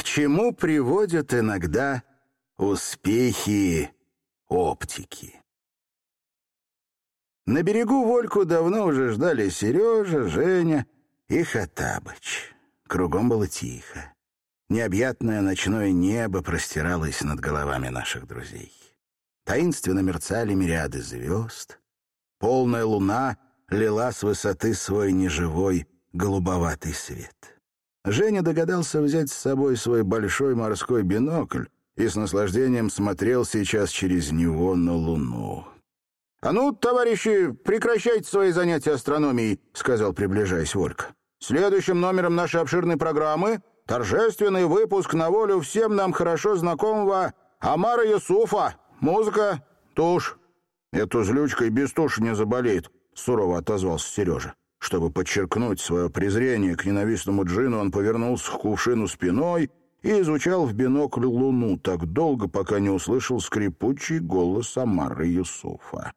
К чему приводят иногда успехи оптики? На берегу Вольку давно уже ждали Сережа, Женя и Хатабыч. Кругом было тихо. Необъятное ночное небо простиралось над головами наших друзей. Таинственно мерцали мириады звезд. Полная луна лила с высоты свой неживой голубоватый свет. Женя догадался взять с собой свой большой морской бинокль и с наслаждением смотрел сейчас через него на луну. «А ну, товарищи, прекращайте свои занятия астрономией», — сказал, приближаясь Волька. «Следующим номером нашей обширной программы торжественный выпуск на волю всем нам хорошо знакомого Амара Юсуфа. Музыка, тушь». «Эту злючкой без туши не заболеет», — сурово отозвался Сережа. Чтобы подчеркнуть свое презрение к ненавистному джину, он повернулся к кувшину спиной и изучал в бинокль луну так долго, пока не услышал скрипучий голос Амара Юсуфа.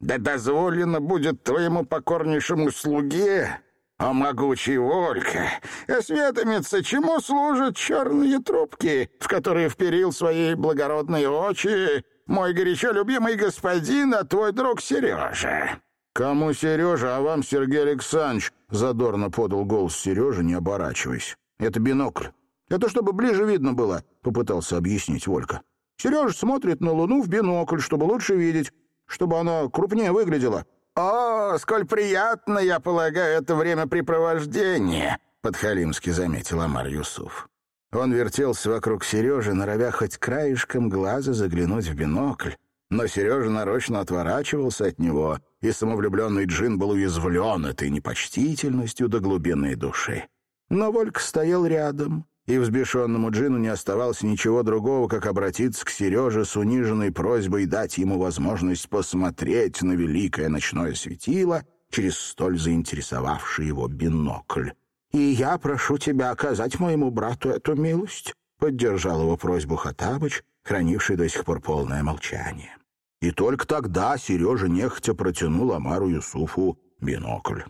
Да дозволено будет твоему покорнейшему слуге, о могучий Волька, осведомиться, чему служат черные трубки, в которые вперил свои благородные очи мой горячо любимый господин, а твой друг Сережа». «Кому Сережа, а вам Сергей Александрович?» — задорно подал голос Сережа, не оборачиваясь. «Это бинокль. Это чтобы ближе видно было», — попытался объяснить Волька. «Сережа смотрит на Луну в бинокль, чтобы лучше видеть чтобы она крупнее выглядела». «О, сколь приятно, я полагаю, это времяпрепровождение», — подхалимски заметил Амар Юсуф. Он вертелся вокруг Сережи, норовя хоть краешком глаза заглянуть в бинокль. Но Сережа нарочно отворачивался от него, и самовлюбленный джин был уязвлен этой непочтительностью до глубины души. Но Вольк стоял рядом, и взбешенному Джину не оставалось ничего другого, как обратиться к Сереже с униженной просьбой дать ему возможность посмотреть на великое ночное светило через столь заинтересовавший его бинокль. «И я прошу тебя оказать моему брату эту милость», — поддержал его просьбу Хатабыч, хранивший до сих пор полное молчание. И только тогда Сережа нехотя протянул Амару Юсуфу бинокль.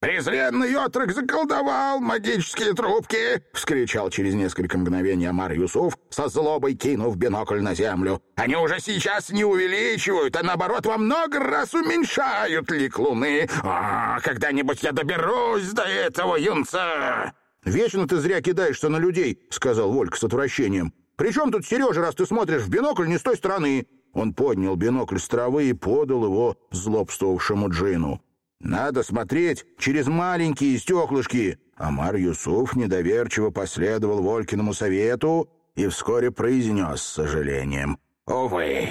«Презренный отрок заколдовал магические трубки!» — вскричал через несколько мгновений Амар Юсуф, со злобой кинув бинокль на землю. «Они уже сейчас не увеличивают, а наоборот во много раз уменьшают лик луны. А, когда-нибудь я доберусь до этого юнца!» «Вечно ты зря кидаешься на людей», — сказал Волька с отвращением. «При чем тут Сережа, раз ты смотришь в бинокль не с той стороны?» Он поднял бинокль с травы и подал его злобствовавшему Джину. Надо смотреть через маленькие стеклышки. Амар Юсуф недоверчиво последовал Волькиному совету и вскоре произнес с сожалением. «Увы,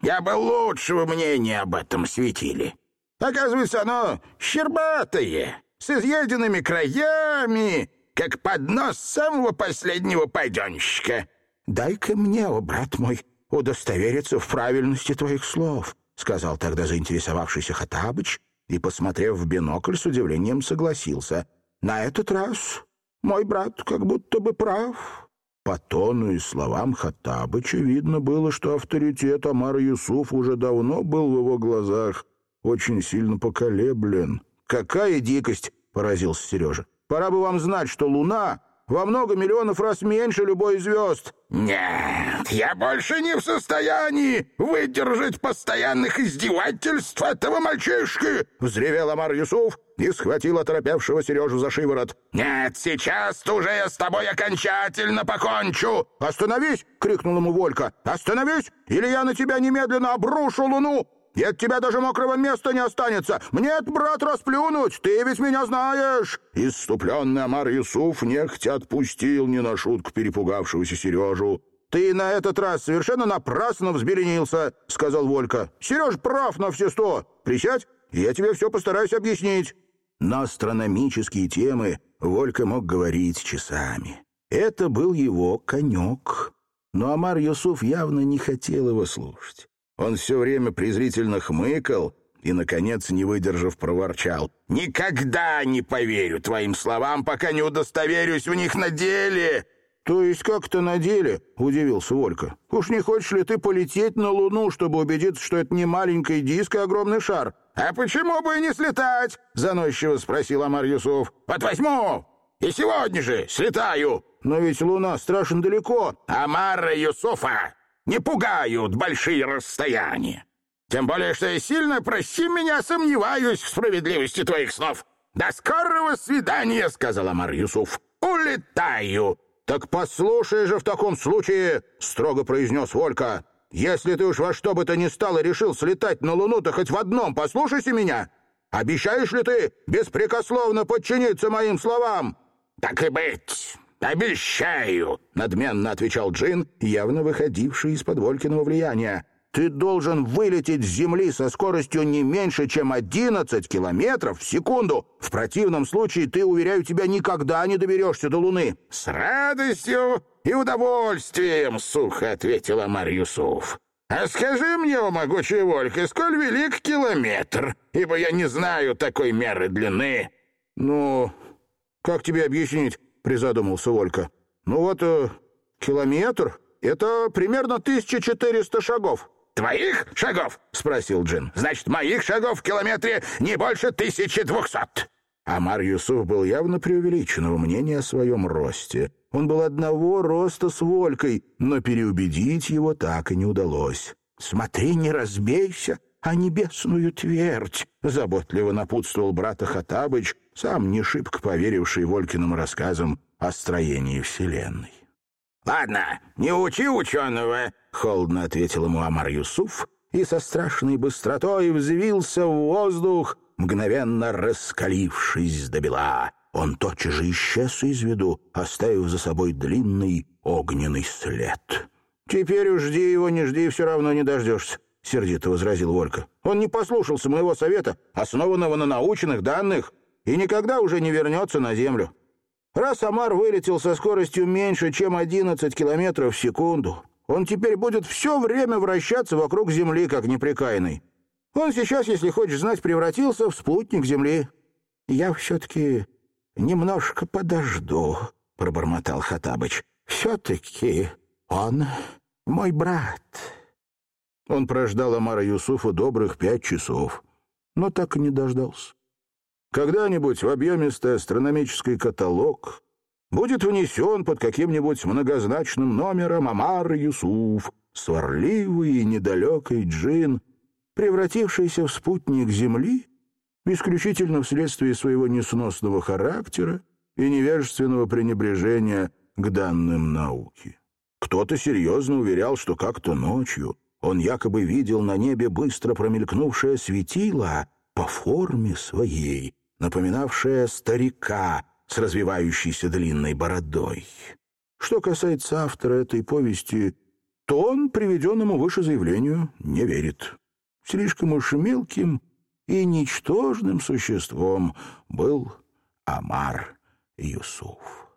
я бы лучшего мнения об этом светили. Оказывается, оно щербатое, с изъеденными краями, как поднос самого последнего паденщика». «Дай-ка мне, о, брат мой, удостовериться в правильности твоих слов», — сказал тогда заинтересовавшийся Хатабыч, и, посмотрев в бинокль, с удивлением согласился. «На этот раз мой брат как будто бы прав». По тону и словам Хаттабыча видно было, что авторитет Амара Юсуф уже давно был в его глазах очень сильно поколеблен. «Какая дикость!» — поразился Сережа. «Пора бы вам знать, что Луна во много миллионов раз меньше любой звезд». «Нет, я больше не в состоянии выдержать постоянных издевательств этого мальчишки!» — взревел Амар Юсуф и схватил оторопевшего Сережу за шиворот. «Нет, сейчас уже я с тобой окончательно покончу!» «Остановись!» — крикнул ему Волька. «Остановись, или я на тебя немедленно обрушу луну!» И от тебя даже мокрого места не останется. Мне, брат, расплюнуть, ты ведь меня знаешь!» Исступленный Амар Юсуф нехотя отпустил не на шутку перепугавшегося Сережу. «Ты на этот раз совершенно напрасно взбеленился», — сказал Волька. «Сереж прав на все сто. Присядь, и я тебе все постараюсь объяснить». На астрономические темы Волька мог говорить часами. Это был его конек. Но Амар Юсуф явно не хотел его слушать. Он все время презрительно хмыкал и, наконец, не выдержав, проворчал. «Никогда не поверю твоим словам, пока не удостоверюсь в них на деле!» «То есть как-то на деле?» — удивился Волька. «Уж не хочешь ли ты полететь на Луну, чтобы убедиться, что это не маленький диск, а огромный шар?» «А почему бы и не слетать?» — заносчиво спросил Амар Юсуф. «Вот возьму и сегодня же слетаю!» Но ведь луна страшно далеко. Амара Юсуфа не пугают большие расстояния. Тем более, что я сильно, прости меня, сомневаюсь в справедливости твоих снов. До скорого свидания, — сказал Амар Юсуф. Улетаю. Так послушай же в таком случае, — строго произнес Волька. Если ты уж во что бы то ни стало решил слетать на Луну, то хоть в одном послушайся меня. Обещаешь ли ты беспрекословно подчиниться моим словам?» «Так и быть, обещаю», — надменно отвечал Джин, явно выходивший из-под Волькиного влияния. «Ты должен вылететь с Земли со скоростью не меньше, чем 11 километров в секунду. В противном случае ты, уверяю тебя, никогда не доберешься до Луны». «С радостью и удовольствием», — сухо ответила Амар Юсуф. «А скажи мне, о могучая Волька, сколь велик километр, ибо я не знаю такой меры длины». «Ну, как тебе объяснить?» — призадумался Волька. «Ну вот, э, километр — это примерно 1400 шагов». «Твоих шагов?» — спросил Джин. «Значит, моих шагов в километре не больше 1200». Амар Юсуф был явно преувеличенного мнения о своем росте. Он был одного роста с Волькой, но переубедить его так и не удалось. «Смотри, не разбейся, а небесную твердь!» — заботливо напутствовал брата Хатабыч, сам не шибко поверивший Волькиным рассказам о строении Вселенной. «Ладно, не учи ученого!» — холодно ответил ему Амар Юсуф и со страшной быстротой взвился в воздух, мгновенно раскалившись до бела. Он тотчас же исчез из виду, оставив за собой длинный огненный след. «Теперь уж жди его, не жди, все равно не дождешься», — сердито возразил Волька. «Он не послушался моего совета, основанного на научных данных, и никогда уже не вернется на Землю. Раз Амар вылетел со скоростью меньше, чем 11 километров в секунду, он теперь будет все время вращаться вокруг Земли, как неприкаянный. Он сейчас, если хочешь знать, превратился в спутник Земли. Я все-таки немножко подожду, — пробормотал Хатабыч. Все-таки он мой брат. Он прождал Амара Юсуфа добрых пять часов, но так и не дождался. Когда-нибудь в объемистый астрономический каталог будет внесен под каким-нибудь многозначным номером Амар Юсуф, сварливый и недалекий джин, превратившийся в спутник Земли исключительно вследствие своего несносного характера и невежественного пренебрежения к данным науки. Кто-то серьезно уверял, что как-то ночью он якобы видел на небе быстро промелькнувшее светило по форме своей, напоминавшее старика с развивающейся длинной бородой. Что касается автора этой повести, то он приведенному выше заявлению не верит. Слишком уж мелким и ничтожным существом был Амар Юсуф.